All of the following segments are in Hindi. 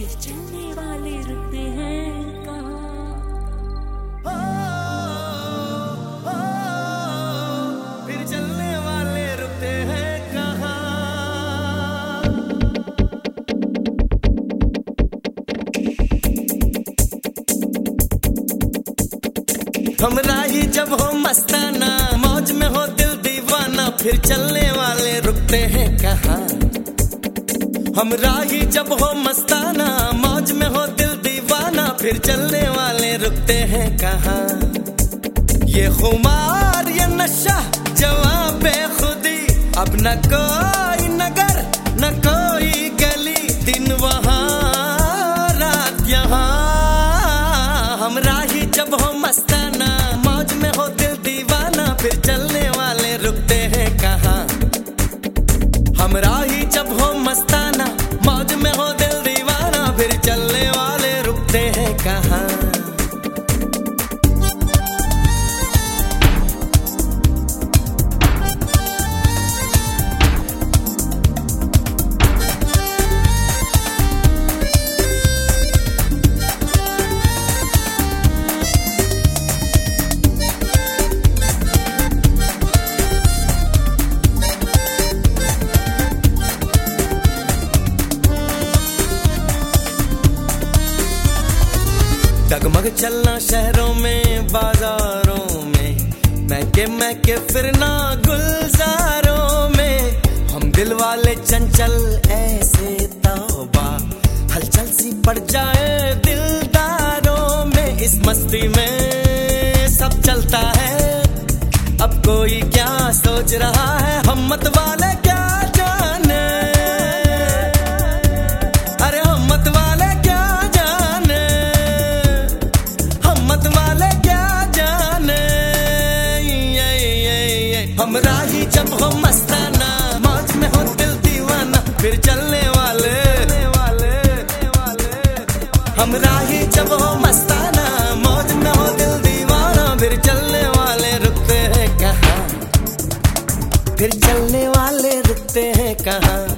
फिर चलने वाले रुकते हैं कहाँ? फिर चलने वाले रुकते हैं हमरा ही जब हो मस्ताना, मौज में हो दिल दीवाना, फिर चलने वाले रुकते हैं कहाँ? हमरा ही जब हो मस्ताना, मौज में हो दिल दीवाना, फिर चलने वाले रुकते हैं कहाँ? ये खुमार, ये नशा जवां पे खुदी अब न कोई नगर, न कोई गली, दिन वहाँ, रात यहाँ। हम राही जब हो मस्ताना, मौज में हो दिल दीवाना, फिर चलने वाले रुकते हैं कहाँ? रुकते डगमग चलना शहरों में, बाजारों में। महके महके फिरना गुलजारों में। हम दिल वाले चंचल, ऐसे तौबा। हलचल सी पड़ जाए दिलदारों में। इस मस्ती में सब चलता है। अब कोई क्या सोच रहा है? हम मत वाले क्या हमरा जब हो मस्ताना मौज में हो दिल दीवाना, फिर चलने वाले हम ही जब हो मस्ताना, मौज में हो दिल दीवाना, फिर चलने वाले रुकते हैं कहाँ? फिर चलने वाले रुकते हैं कहाँ?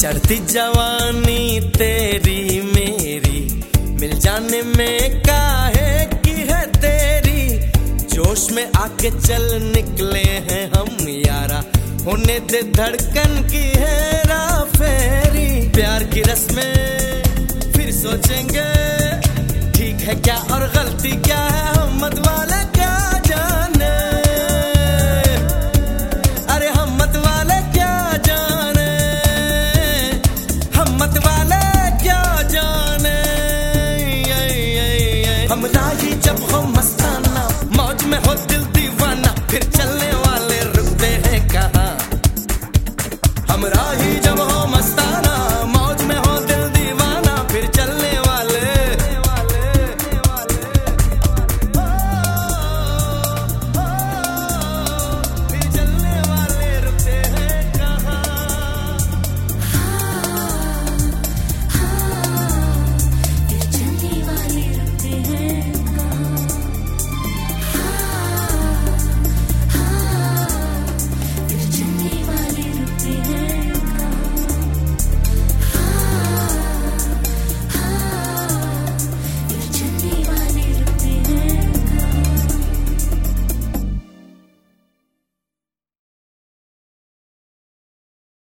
चढ़ती जवानी तेरी मेरी। मिल जाने में काहे की है तेरी। जोश में आके चल निकले हैं हम यारा। होने दे धड़कन की है